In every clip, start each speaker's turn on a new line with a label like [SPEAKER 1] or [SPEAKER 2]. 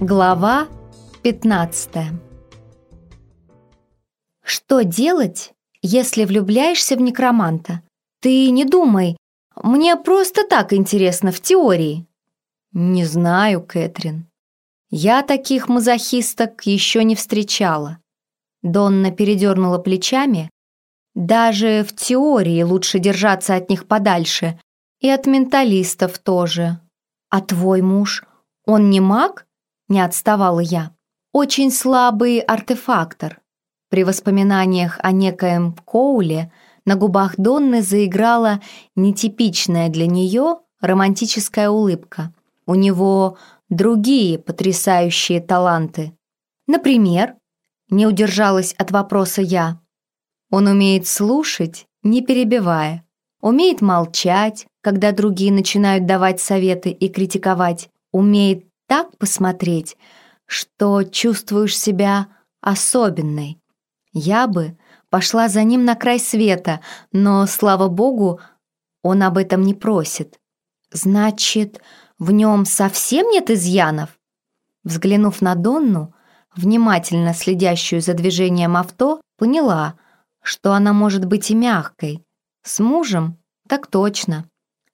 [SPEAKER 1] Глава 15 Что делать, если влюбляешься в некроманта? Ты не думай, мне просто так интересно в теории. Не знаю, Кэтрин. Я таких мазохисток еще не встречала. Донна передернула плечами. Даже в теории лучше держаться от них подальше. И от менталистов тоже. А твой муж, он не маг? Не отставала я. Очень слабый артефактор. При воспоминаниях о некоем Коуле на губах Донны заиграла нетипичная для нее романтическая улыбка. У него другие потрясающие таланты. Например, не удержалась от вопроса я. Он умеет слушать, не перебивая, умеет молчать, когда другие начинают давать советы и критиковать, умеет так посмотреть, что чувствуешь себя особенной. Я бы пошла за ним на край света, но, слава богу, он об этом не просит. Значит, в нем совсем нет изъянов? Взглянув на Донну, внимательно следящую за движением авто, поняла, что она может быть и мягкой. С мужем так точно.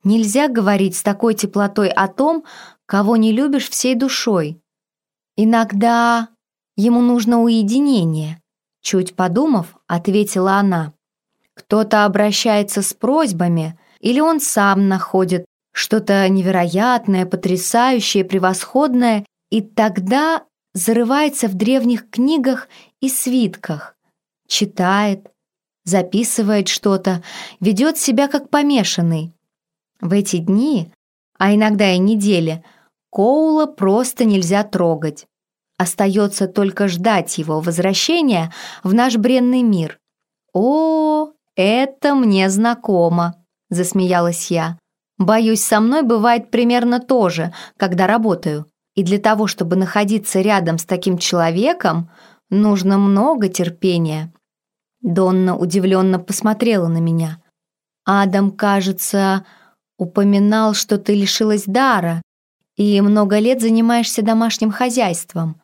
[SPEAKER 1] Нельзя говорить с такой теплотой о том, кого не любишь всей душой. Иногда ему нужно уединение. Чуть подумав, ответила она. Кто-то обращается с просьбами, или он сам находит что-то невероятное, потрясающее, превосходное, и тогда зарывается в древних книгах и свитках, читает, записывает что-то, ведет себя как помешанный. В эти дни, а иногда и недели, Коула просто нельзя трогать. Остается только ждать его возвращения в наш бренный мир. «О, это мне знакомо», — засмеялась я. Боюсь, со мной бывает примерно то же, когда работаю. И для того, чтобы находиться рядом с таким человеком, нужно много терпения. Донна удивленно посмотрела на меня. Адам, кажется, упоминал, что ты лишилась дара и много лет занимаешься домашним хозяйством.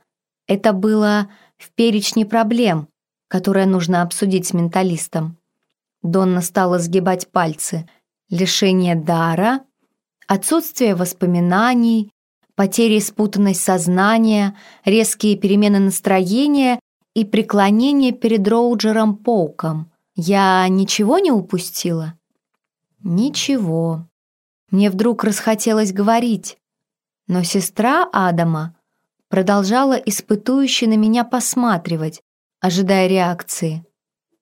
[SPEAKER 1] Это было в перечне проблем, которые нужно обсудить с менталистом. Донна стала сгибать пальцы – лишение дара, отсутствие воспоминаний, потери и спутанность сознания, резкие перемены настроения и преклонение перед Роуджером Поуком. Я ничего не упустила? Ничего. Мне вдруг расхотелось говорить, но сестра Адама продолжала испытующе на меня посматривать, ожидая реакции.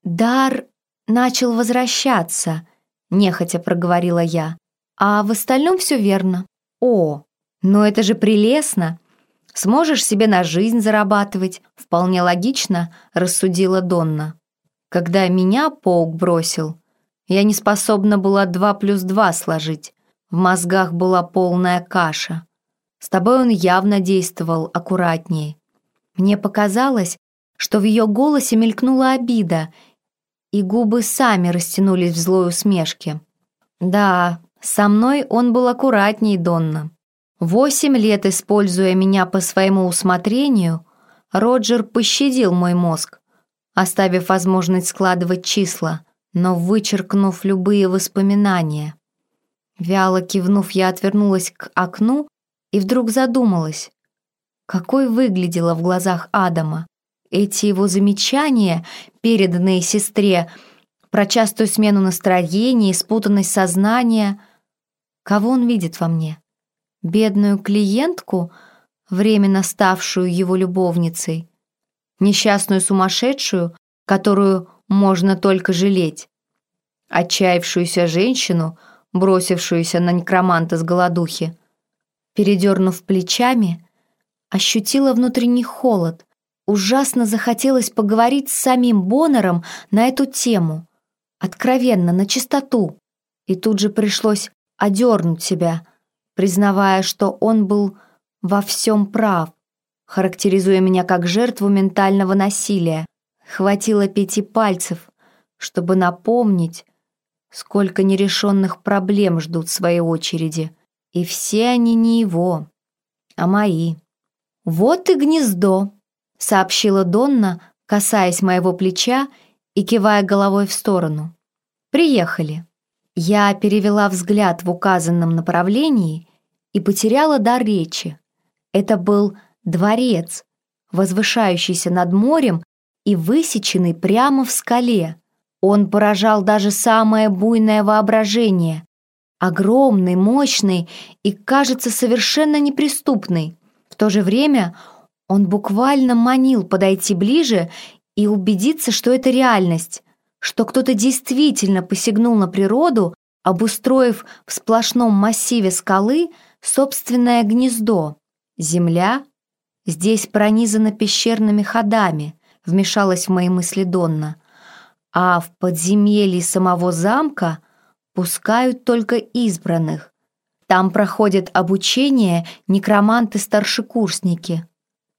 [SPEAKER 1] Дар начал возвращаться, нехотя проговорила я. А в остальном все верно. О, ну это же прелестно. Сможешь себе на жизнь зарабатывать. Вполне логично, рассудила Донна. Когда меня паук бросил, я не способна была два плюс два сложить. В мозгах была полная каша. С тобой он явно действовал аккуратнее. Мне показалось, что в ее голосе мелькнула обида, и губы сами растянулись в злой усмешке. «Да, со мной он был аккуратней, Донна. Восемь лет, используя меня по своему усмотрению, Роджер пощадил мой мозг, оставив возможность складывать числа, но вычеркнув любые воспоминания. Вяло кивнув, я отвернулась к окну и вдруг задумалась, какой выглядела в глазах Адама. Эти его замечания, переданные сестре, про частую смену настроения и спутанность сознания. Кого он видит во мне? Бедную клиентку, временно ставшую его любовницей? Несчастную сумасшедшую, которую можно только жалеть? Отчаявшуюся женщину, бросившуюся на некроманта с голодухи? Передернув плечами, ощутила внутренний холод — Ужасно захотелось поговорить с самим Боннером на эту тему. Откровенно, на чистоту. И тут же пришлось одернуть себя, признавая, что он был во всем прав, характеризуя меня как жертву ментального насилия. Хватило пяти пальцев, чтобы напомнить, сколько нерешенных проблем ждут своей очереди. И все они не его, а мои. «Вот и гнездо», — сообщила Донна, касаясь моего плеча и кивая головой в сторону. «Приехали». Я перевела взгляд в указанном направлении и потеряла дар речи. Это был дворец, возвышающийся над морем и высеченный прямо в скале. Он поражал даже самое буйное воображение. Огромный, мощный и, кажется, совершенно неприступный. В то же время он буквально манил подойти ближе и убедиться, что это реальность, что кто-то действительно посягнул на природу, обустроив в сплошном массиве скалы собственное гнездо. Земля здесь пронизана пещерными ходами, вмешалась в мои мысли Донна, а в подземелье самого замка пускают только избранных. Там проходят обучение некроманты-старшекурсники.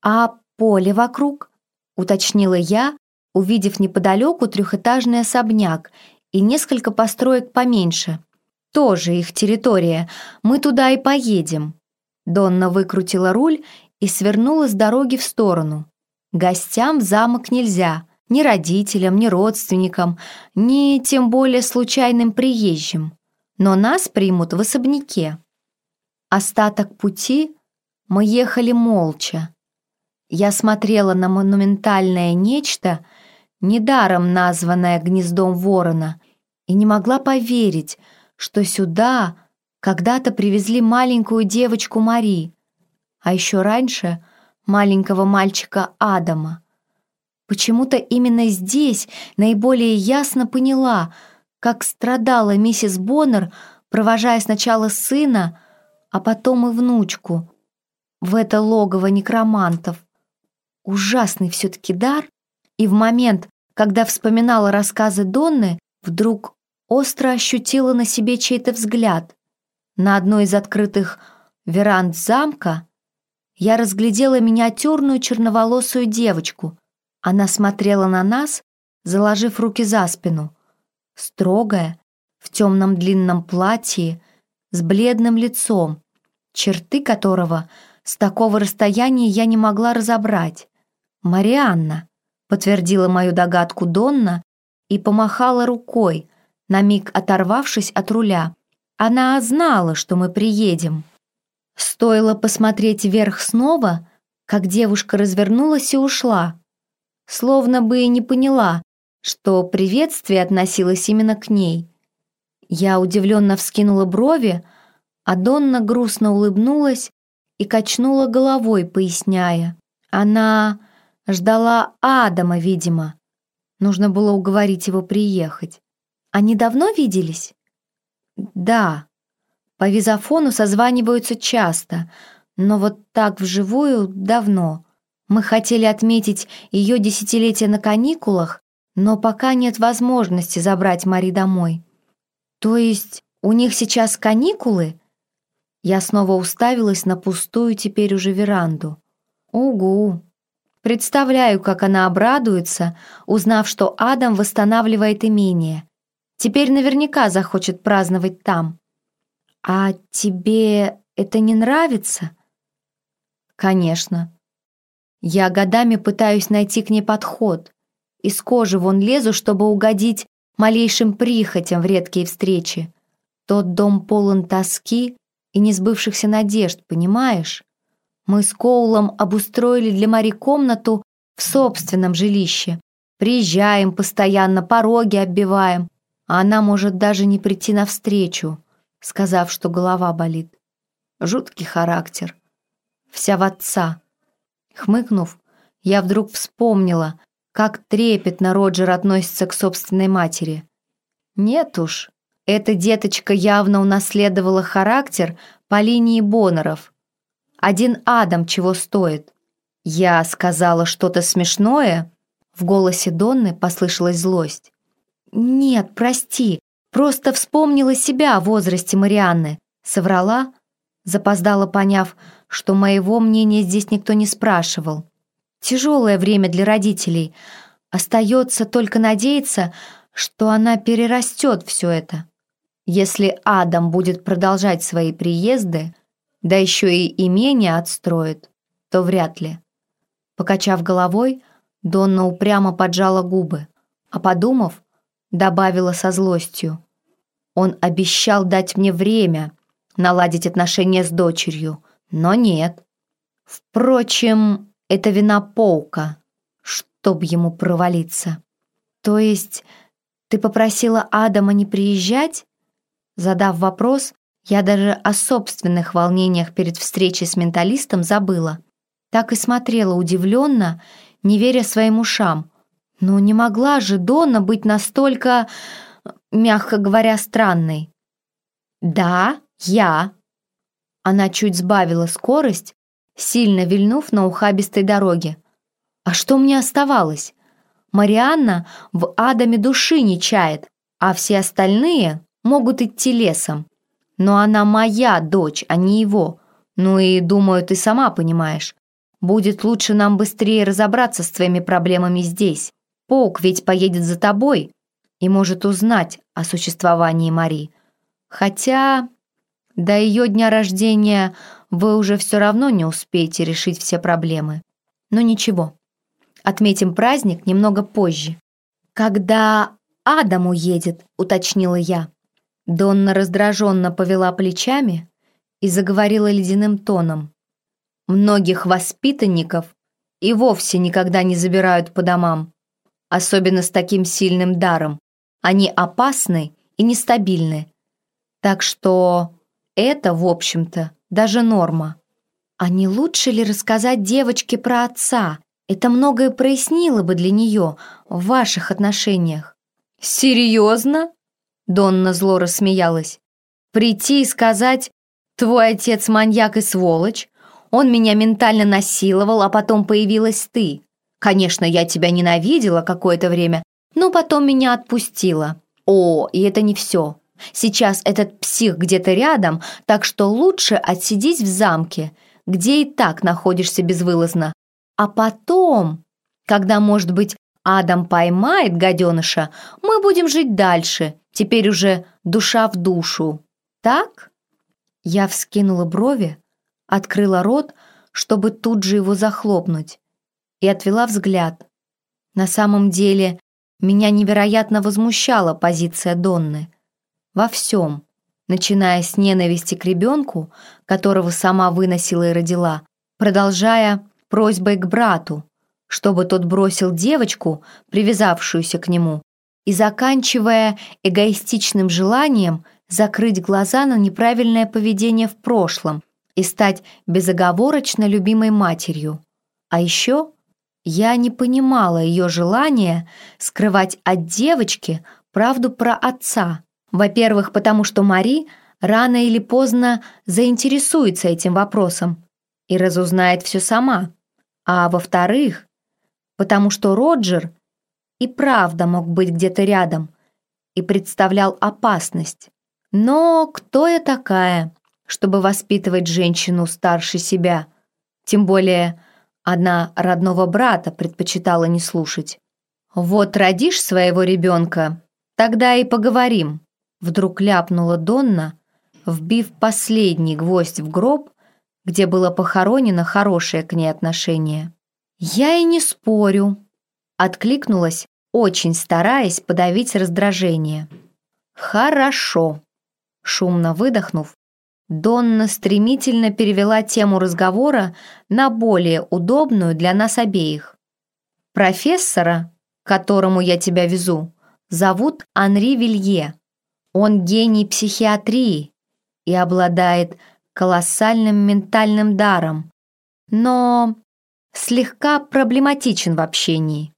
[SPEAKER 1] А поле вокруг? Уточнила я, увидев неподалеку трехэтажный особняк и несколько построек поменьше. Тоже их территория, мы туда и поедем. Донна выкрутила руль и свернула с дороги в сторону. Гостям в замок нельзя, ни родителям, ни родственникам, ни тем более случайным приезжим. Но нас примут в особняке. Остаток пути мы ехали молча. Я смотрела на монументальное нечто, недаром названное гнездом ворона, и не могла поверить, что сюда когда-то привезли маленькую девочку Мари, а еще раньше маленького мальчика Адама. Почему-то именно здесь наиболее ясно поняла, как страдала миссис Боннер, провожая сначала сына, а потом и внучку в это логово некромантов. Ужасный все-таки дар, и в момент, когда вспоминала рассказы Донны, вдруг остро ощутила на себе чей-то взгляд. На одной из открытых веранд замка я разглядела миниатюрную черноволосую девочку, она смотрела на нас, заложив руки за спину. Строгая, в темном длинном платье, с бледным лицом, черты которого с такого расстояния я не могла разобрать. «Марианна», — подтвердила мою догадку Донна и помахала рукой, на миг оторвавшись от руля. Она знала, что мы приедем. Стоило посмотреть вверх снова, как девушка развернулась и ушла словно бы и не поняла, что приветствие относилось именно к ней. Я удивленно вскинула брови, а Донна грустно улыбнулась и качнула головой, поясняя. Она ждала Адама, видимо. Нужно было уговорить его приехать. Они давно виделись? Да. По визофону созваниваются часто, но вот так вживую давно. Мы хотели отметить ее десятилетие на каникулах, но пока нет возможности забрать Мари домой. То есть у них сейчас каникулы? Я снова уставилась на пустую теперь уже веранду. Угу. Представляю, как она обрадуется, узнав, что Адам восстанавливает имение. Теперь наверняка захочет праздновать там. А тебе это не нравится? Конечно. Я годами пытаюсь найти к ней подход. Из кожи вон лезу, чтобы угодить малейшим прихотям в редкие встречи. Тот дом полон тоски и несбывшихся надежд, понимаешь? Мы с Коулом обустроили для Мари комнату в собственном жилище. Приезжаем постоянно, пороги оббиваем, а она может даже не прийти навстречу, сказав, что голова болит. Жуткий характер. Вся в отца. Хмыкнув, я вдруг вспомнила, как трепетно Роджер относится к собственной матери. Нет уж, эта деточка явно унаследовала характер по линии Боннеров. Один Адам чего стоит. Я сказала что-то смешное? В голосе Донны послышалась злость. «Нет, прости, просто вспомнила себя в возрасте Марианны», соврала, запоздала поняв, что моего мнения здесь никто не спрашивал. Тяжелое время для родителей. Остается только надеяться, что она перерастет все это. Если Адам будет продолжать свои приезды, да еще и имение отстроит, то вряд ли. Покачав головой, Донна упрямо поджала губы, а подумав, добавила со злостью. Он обещал дать мне время, наладить отношения с дочерью, но нет. Впрочем, это вина Поука, чтоб ему провалиться. То есть ты попросила Адама не приезжать? Задав вопрос, я даже о собственных волнениях перед встречей с менталистом забыла. Так и смотрела удивленно, не веря своим ушам. Но не могла же Донна быть настолько, мягко говоря, странной. «Да, я». Она чуть сбавила скорость, сильно вильнув на ухабистой дороге. «А что мне оставалось? Марианна в Адаме души не чает, а все остальные могут идти лесом. Но она моя дочь, а не его. Ну и, думаю, ты сама понимаешь. Будет лучше нам быстрее разобраться с твоими проблемами здесь. Паук ведь поедет за тобой и может узнать о существовании Мари. Хотя до ее дня рождения вы уже все равно не успеете решить все проблемы. Но ничего, отметим праздник немного позже. Когда Адам уедет, уточнила я. Донна раздраженно повела плечами и заговорила ледяным тоном. Многих воспитанников и вовсе никогда не забирают по домам, особенно с таким сильным даром. Они опасны и нестабильны. Так что это, в общем-то, даже норма. А не лучше ли рассказать девочке про отца? Это многое прояснило бы для нее в ваших отношениях. «Серьезно?» Донна зло рассмеялась. «Прийти и сказать, твой отец маньяк и сволочь, он меня ментально насиловал, а потом появилась ты. Конечно, я тебя ненавидела какое-то время, но потом меня отпустила. О, и это не все. Сейчас этот псих где-то рядом, так что лучше отсидись в замке, где и так находишься безвылазно. А потом, когда, может быть, Адам поймает гаденыша, мы будем жить дальше, теперь уже душа в душу. Так?» Я вскинула брови, открыла рот, чтобы тут же его захлопнуть, и отвела взгляд. На самом деле, меня невероятно возмущала позиция Донны. Во всем, начиная с ненависти к ребенку, которого сама выносила и родила, продолжая просьбой к брату, чтобы тот бросил девочку, привязавшуюся к нему, и заканчивая эгоистичным желанием закрыть глаза на неправильное поведение в прошлом и стать безоговорочно любимой матерью. А еще я не понимала ее желания скрывать от девочки правду про отца. Во-первых, потому что Мари рано или поздно заинтересуется этим вопросом и разузнает все сама. А во-вторых, потому что Роджер и правда мог быть где-то рядом и представлял опасность. Но кто я такая, чтобы воспитывать женщину старше себя? Тем более одна родного брата предпочитала не слушать. «Вот родишь своего ребенка, тогда и поговорим», вдруг ляпнула Донна, вбив последний гвоздь в гроб, где было похоронено хорошее к ней отношение. «Я и не спорю», — откликнулась, очень стараясь подавить раздражение. «Хорошо», — шумно выдохнув, Донна стремительно перевела тему разговора на более удобную для нас обеих. «Профессора, к которому я тебя везу, зовут Анри Вилье. Он гений психиатрии и обладает колоссальным ментальным даром, но слегка проблематичен в общении.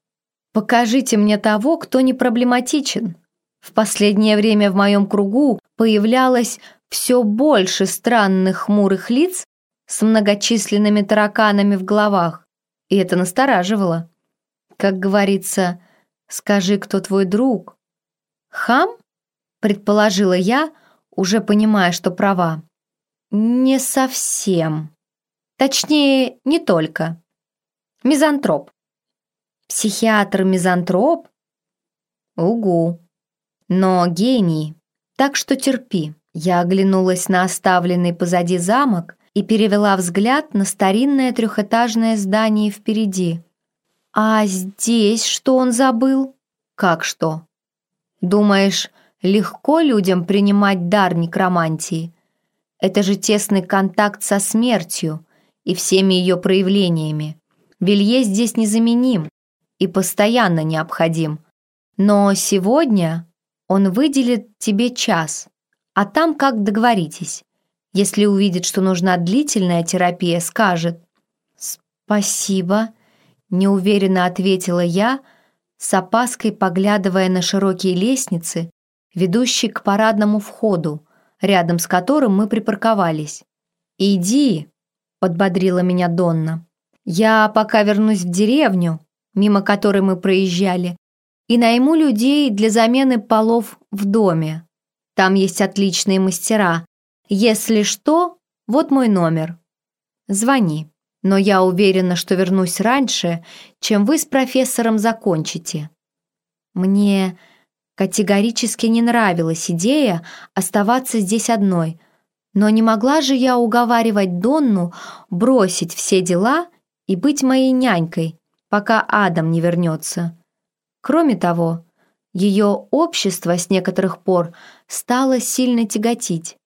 [SPEAKER 1] Покажите мне того, кто не проблематичен. В последнее время в моем кругу появлялось все больше странных хмурых лиц с многочисленными тараканами в головах, и это настораживало. Как говорится, скажи, кто твой друг. Хам? Предположила я, уже понимая, что права. Не совсем. Точнее, не только. Мизантроп. Психиатр-мизантроп? Угу. Но гений, так что терпи. Я оглянулась на оставленный позади замок и перевела взгляд на старинное трехэтажное здание впереди. «А здесь что он забыл?» «Как что?» «Думаешь, легко людям принимать дар некромантии? Это же тесный контакт со смертью и всеми ее проявлениями. Белье здесь незаменим и постоянно необходим. Но сегодня он выделит тебе час, а там как договоритесь. Если увидит, что нужна длительная терапия, скажет «Спасибо», — неуверенно ответила я, с опаской поглядывая на широкие лестницы, ведущие к парадному входу, рядом с которым мы припарковались. «Иди», — подбодрила меня Донна. «Я пока вернусь в деревню, мимо которой мы проезжали, и найму людей для замены полов в доме. Там есть отличные мастера. Если что, вот мой номер. Звони. Но я уверена, что вернусь раньше, чем вы с профессором закончите. Мне категорически не нравилась идея оставаться здесь одной, но не могла же я уговаривать Донну бросить все дела и быть моей нянькой, пока Адам не вернется. Кроме того, ее общество с некоторых пор стало сильно тяготить.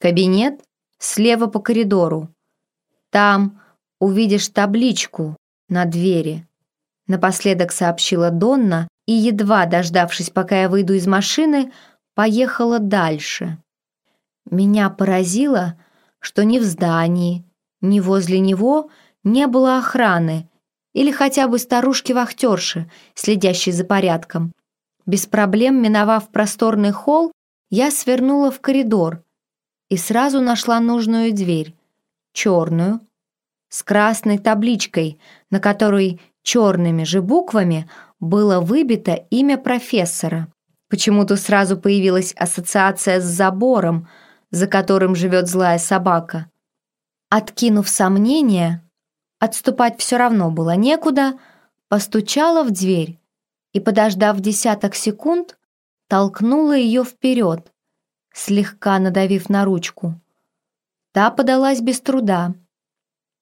[SPEAKER 1] Кабинет слева по коридору. Там увидишь табличку на двери. Напоследок сообщила Донна и, едва дождавшись, пока я выйду из машины, поехала дальше. Меня поразило, что ни в здании, ни возле него не было охраны или хотя бы старушки-вахтерши, следящей за порядком. Без проблем, миновав просторный холл, я свернула в коридор и сразу нашла нужную дверь, черную, с красной табличкой, на которой черными же буквами было выбито имя профессора. Почему-то сразу появилась ассоциация с забором, за которым живет злая собака. Откинув сомнения, отступать все равно было некуда, постучала в дверь и, подождав десяток секунд, толкнула ее вперед, слегка надавив на ручку. Та подалась без труда.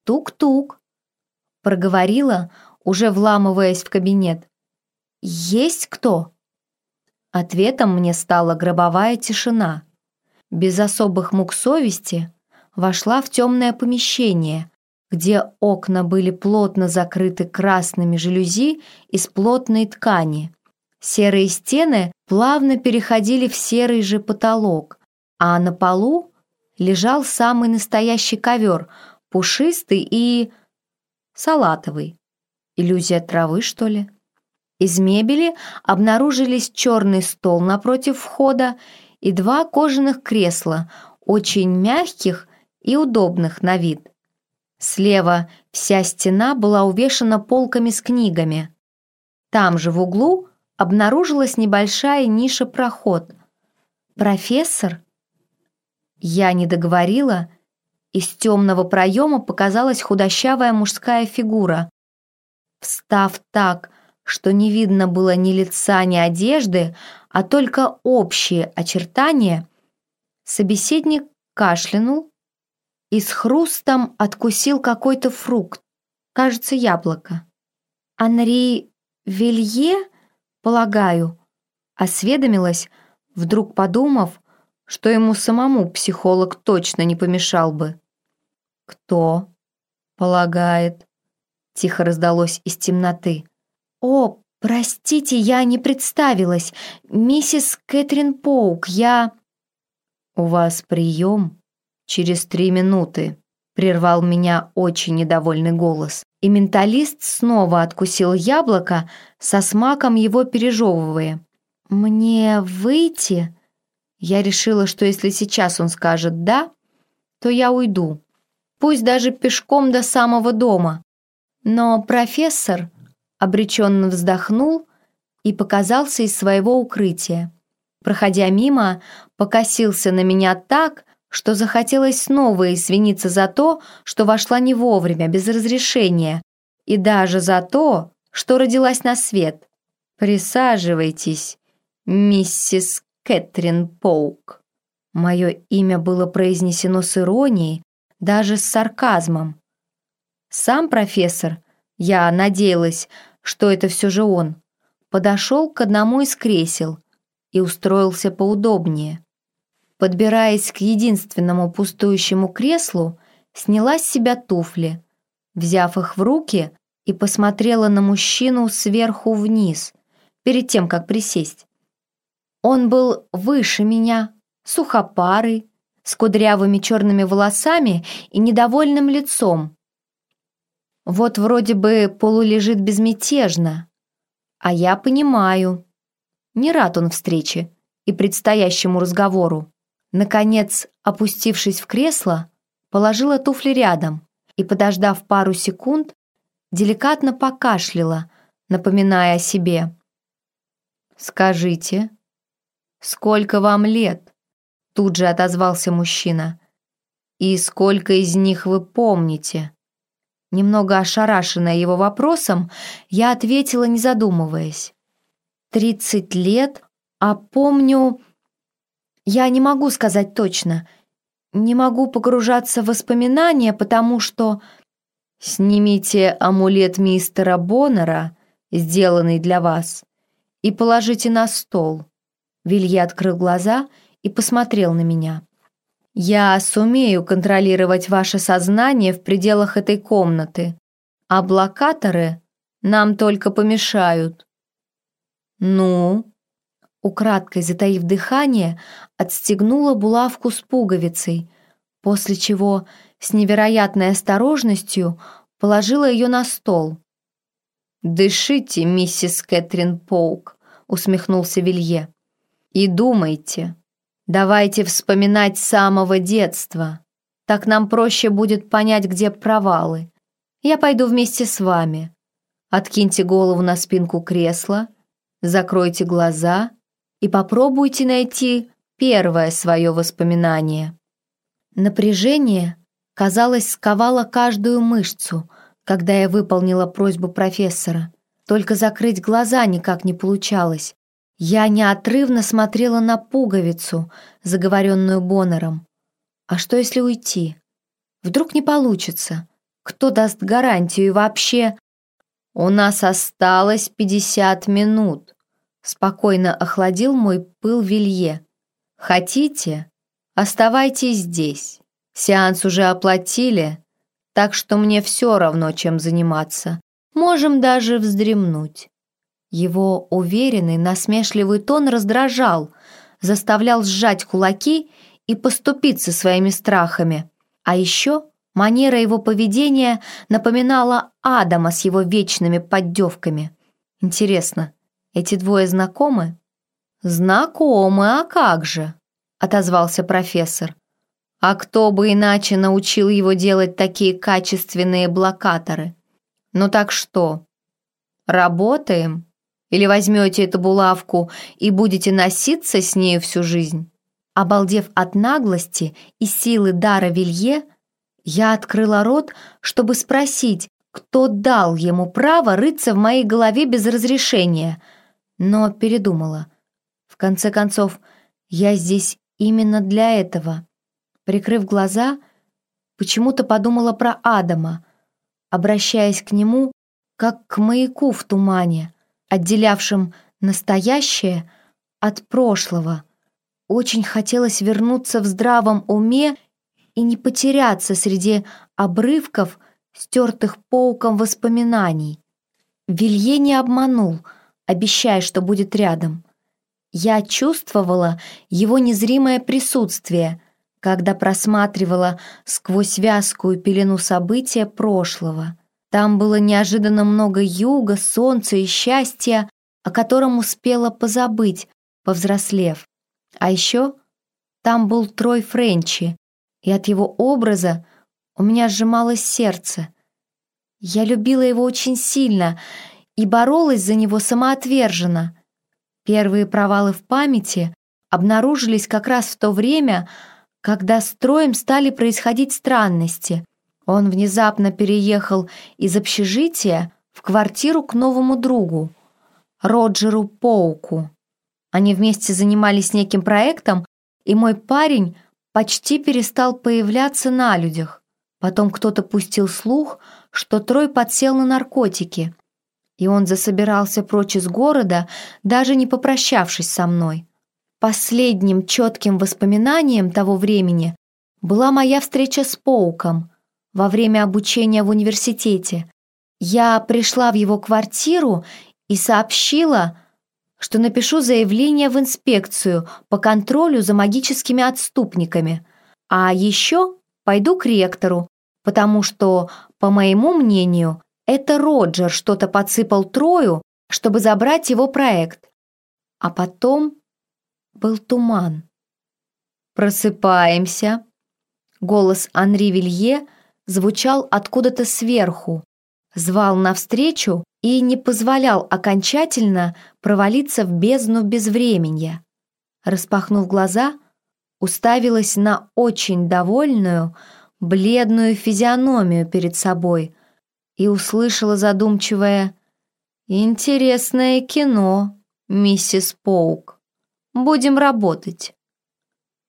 [SPEAKER 1] «Тук-тук», — проговорила, уже вламываясь в кабинет. «Есть кто?» Ответом мне стала гробовая тишина. Без особых мук совести вошла в темное помещение, где окна были плотно закрыты красными жалюзи из плотной ткани. Серые стены плавно переходили в серый же потолок, а на полу лежал самый настоящий ковер, пушистый и... салатовый. Иллюзия травы, что ли? Из мебели обнаружились черный стол напротив входа и два кожаных кресла, очень мягких и удобных на вид. Слева вся стена была увешана полками с книгами. Там же в углу обнаружилась небольшая ниша-проход. «Профессор?» Я не договорила, из темного проема показалась худощавая мужская фигура. Встав так, что не видно было ни лица, ни одежды, а только общие очертания, собеседник кашлянул, и с хрустом откусил какой-то фрукт, кажется, яблоко. «Анри Вилье, полагаю», осведомилась, вдруг подумав, что ему самому психолог точно не помешал бы. «Кто?» «Полагает», — тихо раздалось из темноты. «О, простите, я не представилась. Миссис Кэтрин Поук, я...» «У вас прием?» «Через три минуты», — прервал меня очень недовольный голос. И менталист снова откусил яблоко, со смаком его пережевывая. «Мне выйти?» Я решила, что если сейчас он скажет «да», то я уйду. Пусть даже пешком до самого дома. Но профессор обреченно вздохнул и показался из своего укрытия. Проходя мимо, покосился на меня так, что захотелось снова извиниться за то, что вошла не вовремя, без разрешения, и даже за то, что родилась на свет. «Присаживайтесь, миссис Кэтрин Поук». Мое имя было произнесено с иронией, даже с сарказмом. Сам профессор, я надеялась, что это все же он, подошел к одному из кресел и устроился поудобнее. Подбираясь к единственному пустующему креслу, сняла с себя туфли, взяв их в руки и посмотрела на мужчину сверху вниз, перед тем, как присесть. Он был выше меня, сухопарый, с кудрявыми черными волосами и недовольным лицом. Вот вроде бы полулежит безмятежно, а я понимаю. Не рад он встрече и предстоящему разговору. Наконец, опустившись в кресло, положила туфли рядом и, подождав пару секунд, деликатно покашляла, напоминая о себе. «Скажите, сколько вам лет?» Тут же отозвался мужчина. «И сколько из них вы помните?» Немного ошарашенная его вопросом, я ответила, не задумываясь. «Тридцать лет, а помню...» «Я не могу сказать точно. Не могу погружаться в воспоминания, потому что...» «Снимите амулет мистера Боннера, сделанный для вас, и положите на стол». Вилье открыл глаза и посмотрел на меня. «Я сумею контролировать ваше сознание в пределах этой комнаты, а блокаторы нам только помешают». «Ну?» Украдкой затаив дыхание, отстегнула булавку с пуговицей, после чего с невероятной осторожностью положила ее на стол. «Дышите, миссис Кэтрин Поук», — усмехнулся Вилье. «И думайте, Давайте вспоминать с самого детства. Так нам проще будет понять, где провалы. Я пойду вместе с вами. Откиньте голову на спинку кресла, закройте глаза и попробуйте найти первое свое воспоминание. Напряжение, казалось, сковало каждую мышцу, когда я выполнила просьбу профессора. Только закрыть глаза никак не получалось. Я неотрывно смотрела на пуговицу, заговоренную Боннером. А что, если уйти? Вдруг не получится? Кто даст гарантию и вообще... У нас осталось пятьдесят минут. Спокойно охладил мой пыл Вилье. Хотите? Оставайтесь здесь. Сеанс уже оплатили, так что мне все равно, чем заниматься. Можем даже вздремнуть. Его уверенный, насмешливый тон раздражал, заставлял сжать кулаки и поступиться своими страхами. А еще манера его поведения напоминала Адама с его вечными поддевками. Интересно, эти двое знакомы? «Знакомы, а как же?» — отозвался профессор. «А кто бы иначе научил его делать такие качественные блокаторы? Ну так что, работаем?» Или возьмете эту булавку и будете носиться с нею всю жизнь?» Обалдев от наглости и силы дара Вилье, я открыла рот, чтобы спросить, кто дал ему право рыться в моей голове без разрешения, но передумала. В конце концов, я здесь именно для этого. Прикрыв глаза, почему-то подумала про Адама, обращаясь к нему, как к маяку в тумане — отделявшим настоящее от прошлого. Очень хотелось вернуться в здравом уме и не потеряться среди обрывков, стертых пауком воспоминаний. Вилье не обманул, обещая, что будет рядом. Я чувствовала его незримое присутствие, когда просматривала сквозь вязкую пелену события прошлого. Там было неожиданно много юга, солнца и счастья, о котором успела позабыть, повзрослев. А еще там был Трой Френчи, и от его образа у меня сжималось сердце. Я любила его очень сильно и боролась за него самоотверженно. Первые провалы в памяти обнаружились как раз в то время, когда с Троем стали происходить странности — он внезапно переехал из общежития в квартиру к новому другу, Роджеру Поуку. Они вместе занимались неким проектом, и мой парень почти перестал появляться на людях. Потом кто-то пустил слух, что Трой подсел на наркотики, и он засобирался прочь из города, даже не попрощавшись со мной. Последним четким воспоминанием того времени была моя встреча с Поуком во время обучения в университете. Я пришла в его квартиру и сообщила, что напишу заявление в инспекцию по контролю за магическими отступниками, а еще пойду к ректору, потому что, по моему мнению, это Роджер что-то подсыпал Трою, чтобы забрать его проект. А потом был туман. «Просыпаемся!» Голос Анри Вилье звучал откуда-то сверху, звал навстречу и не позволял окончательно провалиться в бездну безвременья. Распахнув глаза, уставилась на очень довольную, бледную физиономию перед собой и услышала задумчивое «Интересное кино, миссис Поук. Будем работать».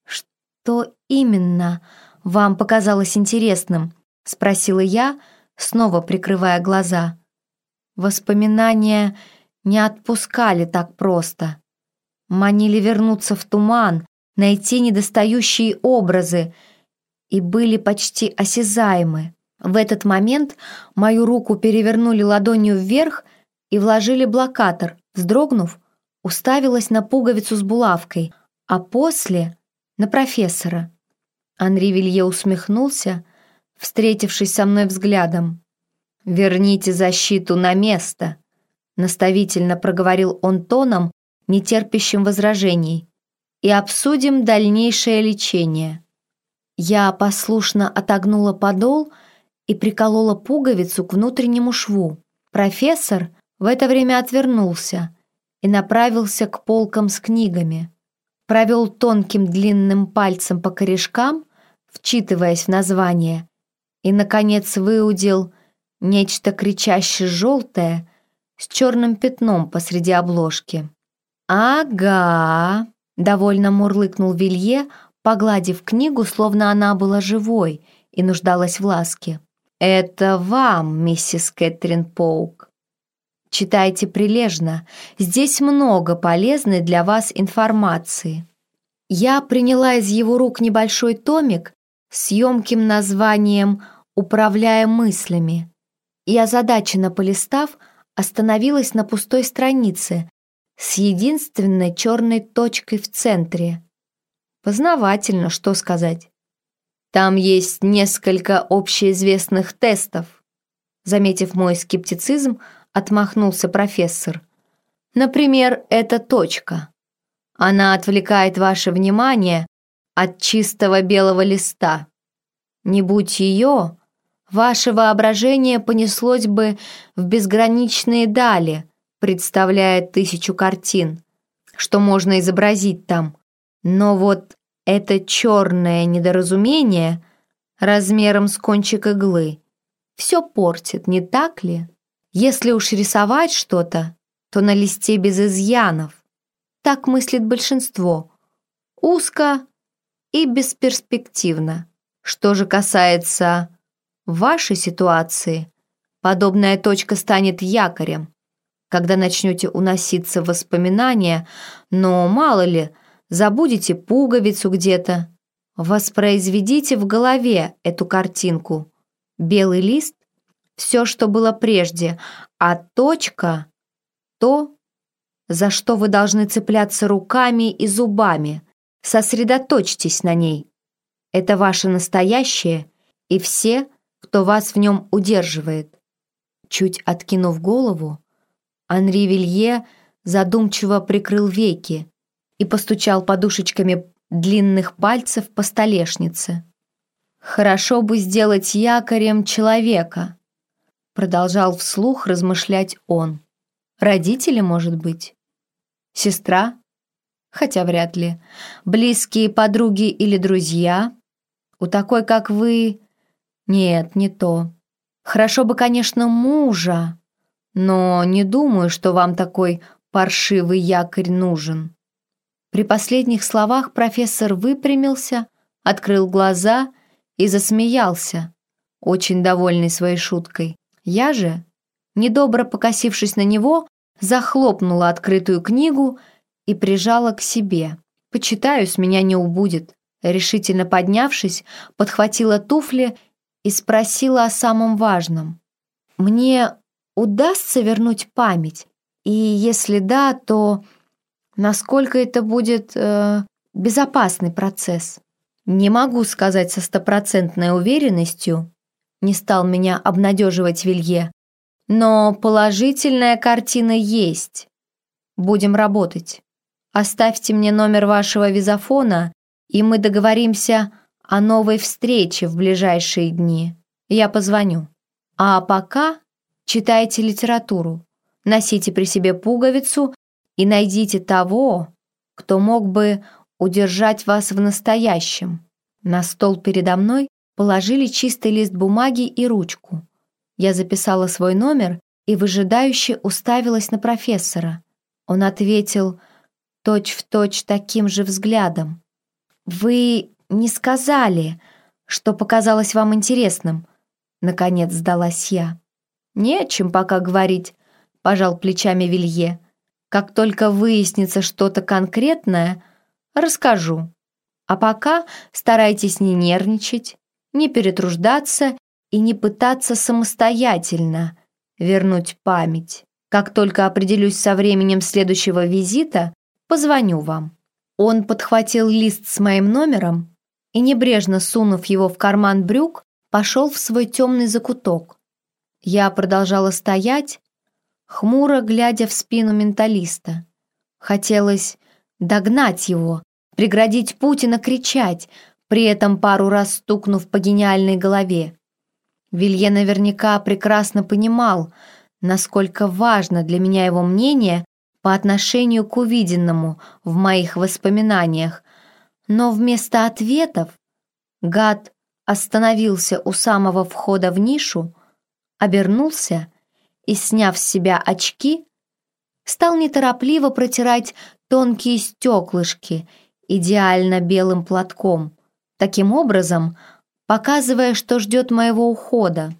[SPEAKER 1] «Что именно вам показалось интересным?» — спросила я, снова прикрывая глаза. Воспоминания не отпускали так просто. Манили вернуться в туман, найти недостающие образы и были почти осязаемы. В этот момент мою руку перевернули ладонью вверх и вложили блокатор. Вздрогнув, уставилась на пуговицу с булавкой, а после — на профессора. Анри Вилье усмехнулся, встретившись со мной взглядом. «Верните защиту на место», — наставительно проговорил он тоном, нетерпящим возражений, «и обсудим дальнейшее лечение». Я послушно отогнула подол и приколола пуговицу к внутреннему шву. Профессор в это время отвернулся и направился к полкам с книгами. Провел тонким длинным пальцем по корешкам, вчитываясь в название, и, наконец, выудил нечто кричаще желтое с черным пятном посреди обложки. «Ага!» — довольно мурлыкнул Вилье, погладив книгу, словно она была живой и нуждалась в ласке. «Это вам, миссис Кэтрин Поук. Читайте прилежно, здесь много полезной для вас информации». Я приняла из его рук небольшой томик с емким названием «Управляя мыслями» и, озадаченно полистав, остановилась на пустой странице с единственной черной точкой в центре – Познавательно, что сказать. Там есть несколько общеизвестных тестов. Заметив мой скептицизм, отмахнулся профессор. Например, эта точка. Она отвлекает ваше внимание от чистого белого листа. Не будь ее, ваше воображение понеслось бы в безграничные дали, представляя тысячу картин, что можно изобразить там. Но вот это черное недоразумение размером с кончик иглы все портит, не так ли? Если уж рисовать что-то, то на листе без изъянов. Так мыслит большинство. Узко и бесперспективно. Что же касается вашей ситуации, подобная точка станет якорем, когда начнете уноситься воспоминания, но мало ли – забудете пуговицу где-то. Воспроизведите в голове эту картинку. Белый лист — все, что было прежде, а точка — то, за что вы должны цепляться руками и зубами. Сосредоточьтесь на ней. Это ваше настоящее и все, кто вас в нем удерживает. Чуть откинув голову, Анри Вилье задумчиво прикрыл веки, и постучал подушечками длинных пальцев по столешнице. «Хорошо бы сделать якорем человека», продолжал вслух размышлять он. «Родители, может быть? Сестра? Хотя вряд ли. Близкие подруги или друзья? У такой, как вы... Нет, не то. Хорошо бы, конечно, мужа, но не думаю, что вам такой паршивый якорь нужен». При последних словах профессор выпрямился, открыл глаза и засмеялся. очень довольный своей шуткой. Я же, недобро покосившись на него, захлопнула открытую книгу и прижала к себе. «Почитаю, с меня не убудет». Решительно поднявшись, подхватила туфли и спросила о самом важном. «Мне удастся вернуть память? И если да, то насколько это будет э, безопасный процесс?» «Не могу сказать со стопроцентной уверенностью», не стал меня обнадеживать Вилье, «но положительная картина есть. Будем работать. Оставьте мне номер вашего визофона, и мы договоримся о новой встрече в ближайшие дни. Я позвоню. А пока читайте литературу, носите при себе пуговицу и найдите того, кто мог бы удержать вас в настоящем. На стол передо мной положили чистый лист бумаги и ручку. Я записала свой номер и выжидающе уставилась на профессора. Он ответил точь-в-точь точь таким же взглядом. «Вы не сказали, что показалось вам интересным», — наконец сдалась я. «Не о чем пока говорить», — пожал плечами Вилье. «Как только выяснится что-то конкретное, расскажу. А пока старайтесь не нервничать, не перетруждаться и не пытаться самостоятельно вернуть память. Как только определюсь со временем следующего визита, позвоню вам». Он подхватил лист с моим номером и, небрежно сунув его в карман брюк, пошел в свой темный закуток. Я продолжала стоять, хмуро глядя в спину менталиста. Хотелось догнать его, преградить Путина кричать, при этом пару раз стукнув по гениальной голове. Вилье наверняка прекрасно понимал, насколько важно для меня его мнение по отношению к увиденному в моих воспоминаниях, но вместо ответов гад остановился у самого входа в нишу, обернулся и, сняв с себя очки, стал неторопливо протирать тонкие стеклышки идеально белым платком, таким образом показывая, что ждет моего ухода.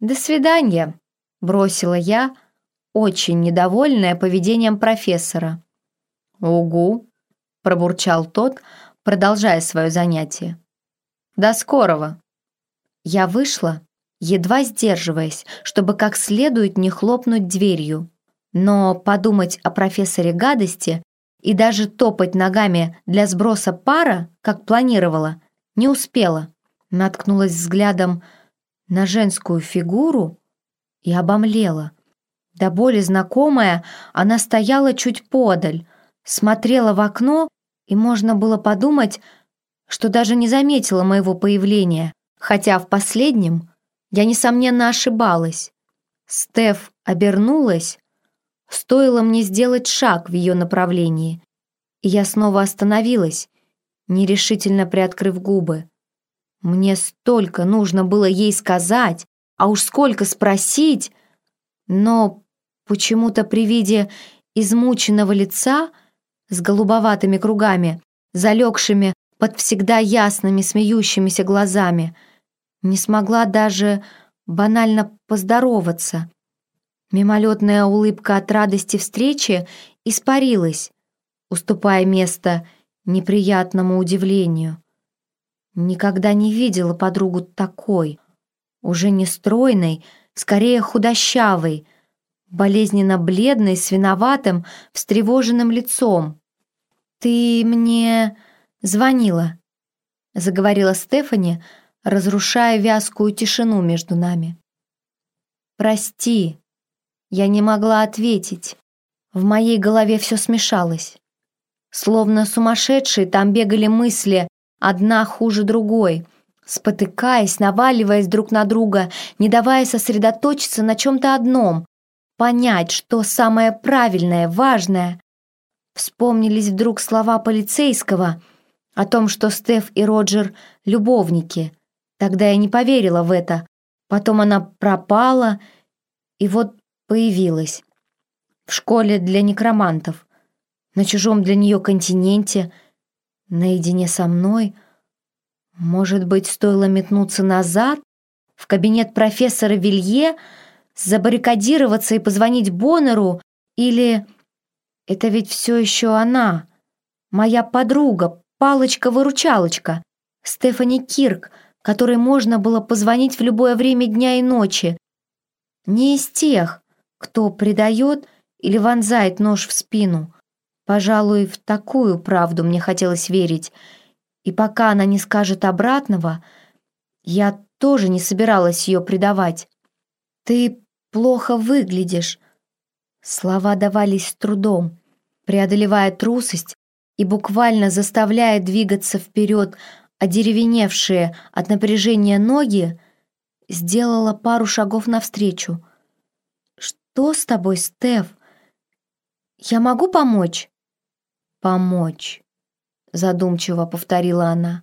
[SPEAKER 1] «До свидания», — бросила я, — очень недовольная поведением профессора. «Угу», — пробурчал тот, продолжая свое занятие. «До скорого». Я вышла, едва сдерживаясь, чтобы как следует не хлопнуть дверью. Но подумать о профессоре гадости и даже топать ногами для сброса пара, как планировала, не успела. Наткнулась взглядом на женскую фигуру и обомлела — до боли знакомая, она стояла чуть подаль, смотрела в окно, и можно было подумать, что даже не заметила моего появления, хотя в последнем я, несомненно, ошибалась. Стеф обернулась, стоило мне сделать шаг в ее направлении, и я снова остановилась, нерешительно приоткрыв губы. Мне столько нужно было ей сказать, а уж сколько спросить, но почему-то при виде измученного лица с голубоватыми кругами, залегшими под всегда ясными смеющимися глазами, не смогла даже банально поздороваться. Мимолетная улыбка от радости встречи испарилась, уступая место неприятному удивлению. Никогда не видела подругу такой, уже не стройной, скорее худощавой, болезненно бледной, с виноватым, встревоженным лицом. «Ты мне звонила», — заговорила Стефани, разрушая вязкую тишину между нами. «Прости, я не могла ответить. В моей голове все смешалось. Словно сумасшедшие там бегали мысли, одна хуже другой — спотыкаясь, наваливаясь друг на друга, не давая сосредоточиться на чем-то одном, понять, что самое правильное, важное. Вспомнились вдруг слова полицейского о том, что Стеф и Роджер — любовники. Тогда я не поверила в это. Потом она пропала, и вот появилась. В школе для некромантов, на чужом для нее континенте, наедине со мной — может быть, стоило метнуться назад, В кабинет профессора Вилье? Забаррикадироваться и позвонить Боннеру? Или... Это ведь все еще она, моя подруга, палочка-выручалочка, Стефани Кирк, которой можно было позвонить в любое время дня и ночи. Не из тех, кто предает или вонзает нож в спину. Пожалуй, в такую правду мне хотелось верить. И пока она не скажет обратного, я тоже не собиралась ее предавать. «Ты плохо выглядишь». Слова давались с трудом, преодолевая трусость и буквально заставляя двигаться вперед одеревеневшие от напряжения ноги, сделала пару шагов навстречу. «Что с тобой, Стеф? Я могу помочь?» «Помочь», — задумчиво повторила она.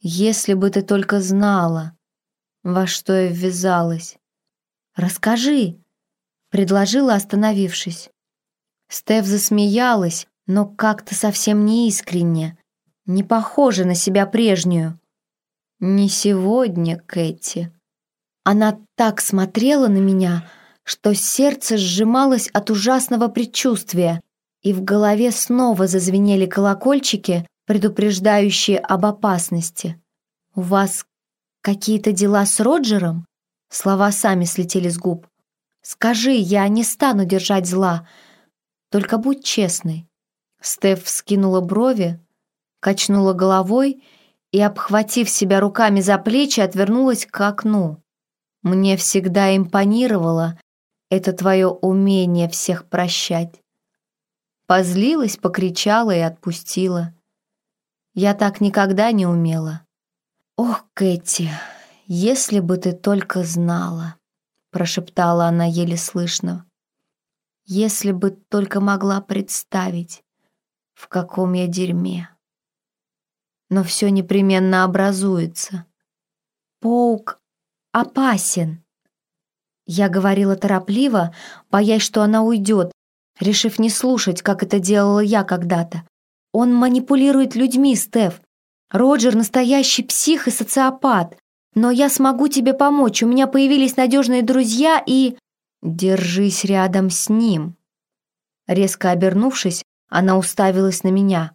[SPEAKER 1] «Если бы ты только знала, во что я ввязалась». «Расскажи», — предложила, остановившись. Стеф засмеялась, но как-то совсем не искренне, не похожа на себя прежнюю. «Не сегодня, Кэти». Она так смотрела на меня, что сердце сжималось от ужасного предчувствия, и в голове снова зазвенели колокольчики, предупреждающие об опасности. «У вас какие-то дела с Роджером?» Слова сами слетели с губ. «Скажи, я не стану держать зла, только будь честной». Стеф вскинула брови, качнула головой и, обхватив себя руками за плечи, отвернулась к окну. «Мне всегда импонировало это твое умение всех прощать». Позлилась, покричала и отпустила. Я так никогда не умела. «Ох, Кэти, если бы ты только знала», — прошептала она еле слышно. «Если бы только могла представить, в каком я дерьме. Но все непременно образуется. Паук опасен. Я говорила торопливо, боясь, что она уйдет, решив не слушать, как это делала я когда-то. Он манипулирует людьми, Стеф. Роджер — настоящий псих и социопат. Но я смогу тебе помочь, у меня появились надежные друзья и... Держись рядом с ним. Резко обернувшись, она уставилась на меня.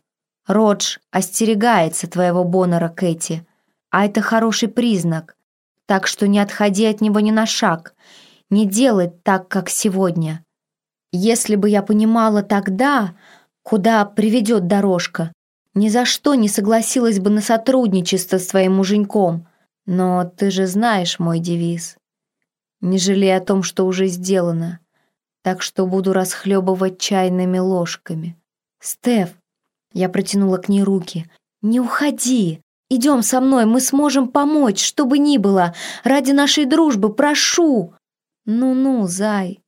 [SPEAKER 1] «Родж остерегается твоего Боннера, Кэти. А это хороший признак. Так что не отходи от него ни на шаг. Не делай так, как сегодня. Если бы я понимала тогда, куда приведет дорожка, ни за что не согласилась бы на сотрудничество с твоим муженьком. Но ты же знаешь мой девиз. Не жалей о том, что уже сделано. Так что буду расхлебывать чайными ложками». «Стеф!» Я протянула к ней руки. «Не уходи! Идем со мной, мы сможем помочь, что бы ни было. Ради нашей дружбы, прошу!» «Ну-ну, зай!»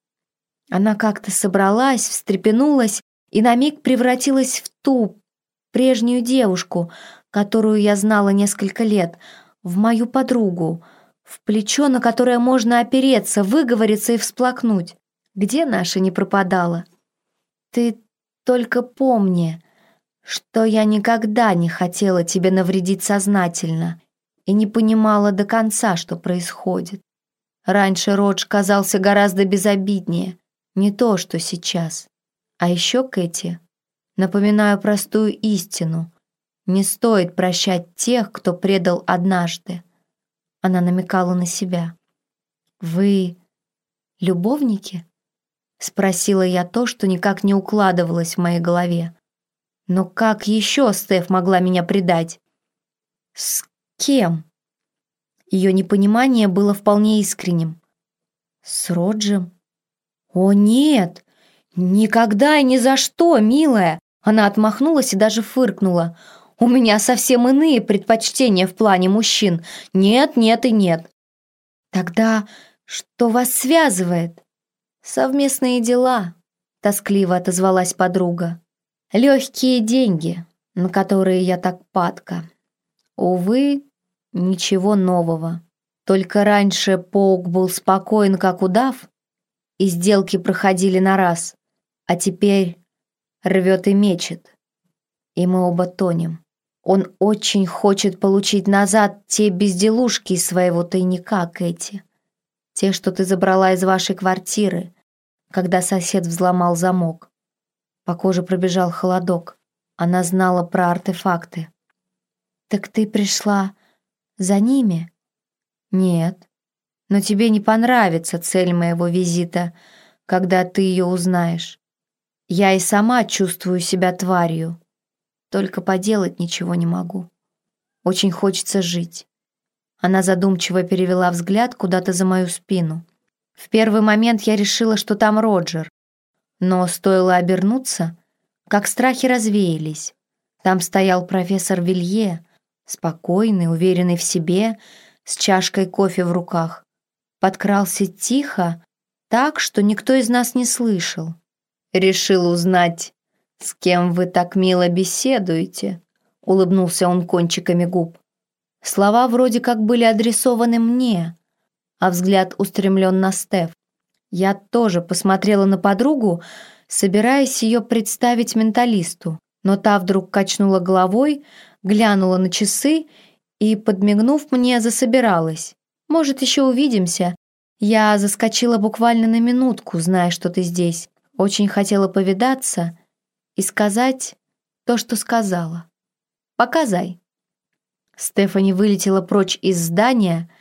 [SPEAKER 1] Она как-то собралась, встрепенулась и на миг превратилась в ту прежнюю девушку, которую я знала несколько лет, в мою подругу, в плечо, на которое можно опереться, выговориться и всплакнуть. Где наша не пропадала? «Ты только помни, что я никогда не хотела тебе навредить сознательно и не понимала до конца, что происходит. Раньше Родж казался гораздо безобиднее, не то, что сейчас. А еще, Кэти, напоминаю простую истину. Не стоит прощать тех, кто предал однажды. Она намекала на себя. «Вы любовники?» Спросила я то, что никак не укладывалось в моей голове. Но как еще Стеф могла меня предать? С кем? Ее непонимание было вполне искренним. С Роджем? О, нет! Никогда и ни за что, милая! Она отмахнулась и даже фыркнула. У меня совсем иные предпочтения в плане мужчин. Нет, нет и нет. Тогда что вас связывает? «Совместные дела», — тоскливо отозвалась подруга. «Легкие деньги, на которые я так падка. Увы, ничего нового. Только раньше Паук был спокоен, как удав, и сделки проходили на раз, а теперь рвет и мечет, и мы оба тонем. Он очень хочет получить назад те безделушки из своего тайника, Кэти. Те, что ты забрала из вашей квартиры, когда сосед взломал замок. По коже пробежал холодок. Она знала про артефакты. «Так ты пришла за ними?» «Нет. Но тебе не понравится цель моего визита, когда ты ее узнаешь. Я и сама чувствую себя тварью. Только поделать ничего не могу. Очень хочется жить». Она задумчиво перевела взгляд куда-то за мою спину. В первый момент я решила, что там Роджер. Но стоило обернуться, как страхи развеялись. Там стоял профессор Вилье, спокойный, уверенный в себе, с чашкой кофе в руках. Подкрался тихо, так, что никто из нас не слышал. «Решил узнать, с кем вы так мило беседуете?» Улыбнулся он кончиками губ. Слова вроде как были адресованы мне, а взгляд устремлен на Стеф. Я тоже посмотрела на подругу, собираясь ее представить менталисту, но та вдруг качнула головой, глянула на часы и, подмигнув мне, засобиралась. «Может, еще увидимся?» Я заскочила буквально на минутку, зная, что ты здесь. Очень хотела повидаться и сказать то, что сказала. «Показай». Стефани вылетела прочь из здания,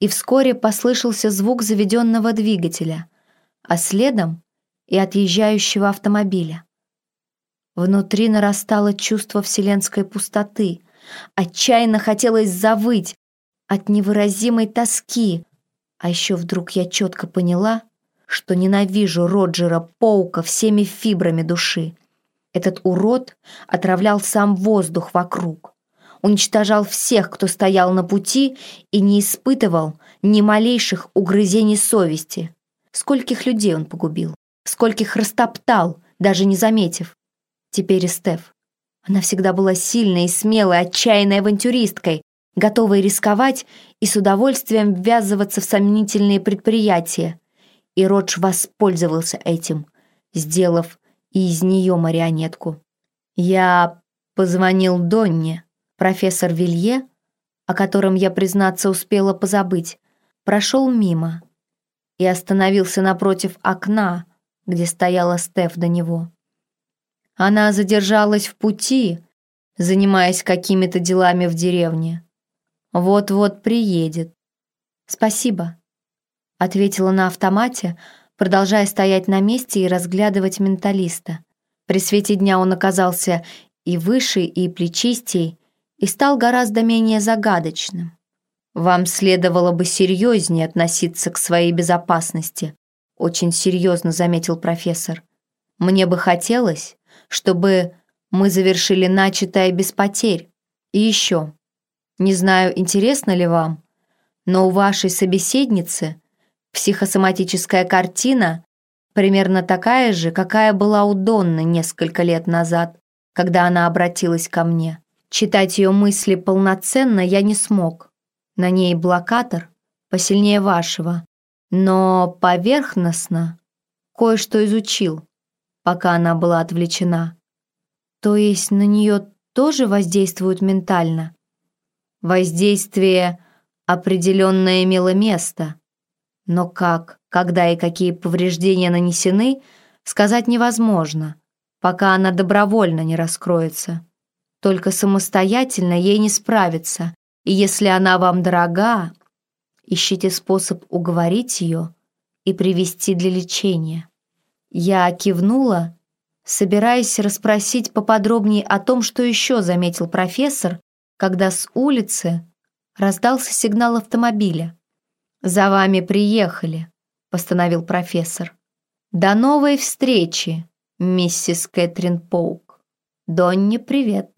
[SPEAKER 1] и вскоре послышался звук заведенного двигателя, а следом и отъезжающего автомобиля. Внутри нарастало чувство вселенской пустоты. Отчаянно хотелось завыть от невыразимой тоски. А еще вдруг я четко поняла, что ненавижу Роджера Поука всеми фибрами души. Этот урод отравлял сам воздух вокруг, уничтожал всех, кто стоял на пути и не испытывал ни малейших угрызений совести. Скольких людей он погубил, скольких растоптал, даже не заметив. Теперь и Стеф. Она всегда была сильной и смелой, отчаянной авантюристкой, готовой рисковать и с удовольствием ввязываться в сомнительные предприятия. И Родж воспользовался этим, сделав из нее марионетку. Я позвонил Донне, профессор Вилье, о котором я, признаться, успела позабыть, прошел мимо и остановился напротив окна, где стояла Стеф до него. Она задержалась в пути, занимаясь какими-то делами в деревне. Вот-вот приедет. «Спасибо», — ответила на автомате, продолжая стоять на месте и разглядывать менталиста. При свете дня он оказался и выше, и плечистей, и стал гораздо менее загадочным. «Вам следовало бы серьезнее относиться к своей безопасности», очень серьезно заметил профессор. «Мне бы хотелось, чтобы мы завершили начатое без потерь. И еще, не знаю, интересно ли вам, но у вашей собеседницы психосоматическая картина примерно такая же, какая была у Донны несколько лет назад, когда она обратилась ко мне. Читать ее мысли полноценно я не смог. На ней блокатор посильнее вашего, но поверхностно кое-что изучил пока она была отвлечена. То есть на нее тоже воздействуют ментально? Воздействие определенно имело место. Но как, когда и какие повреждения нанесены, сказать невозможно, пока она добровольно не раскроется. Только самостоятельно ей не справиться, и если она вам дорога, ищите способ уговорить ее и привести для лечения. Я кивнула, собираясь расспросить поподробнее о том, что еще заметил профессор, когда с улицы раздался сигнал автомобиля. «За вами приехали», — постановил профессор. «До новой встречи, миссис Кэтрин Поук. Донни, привет».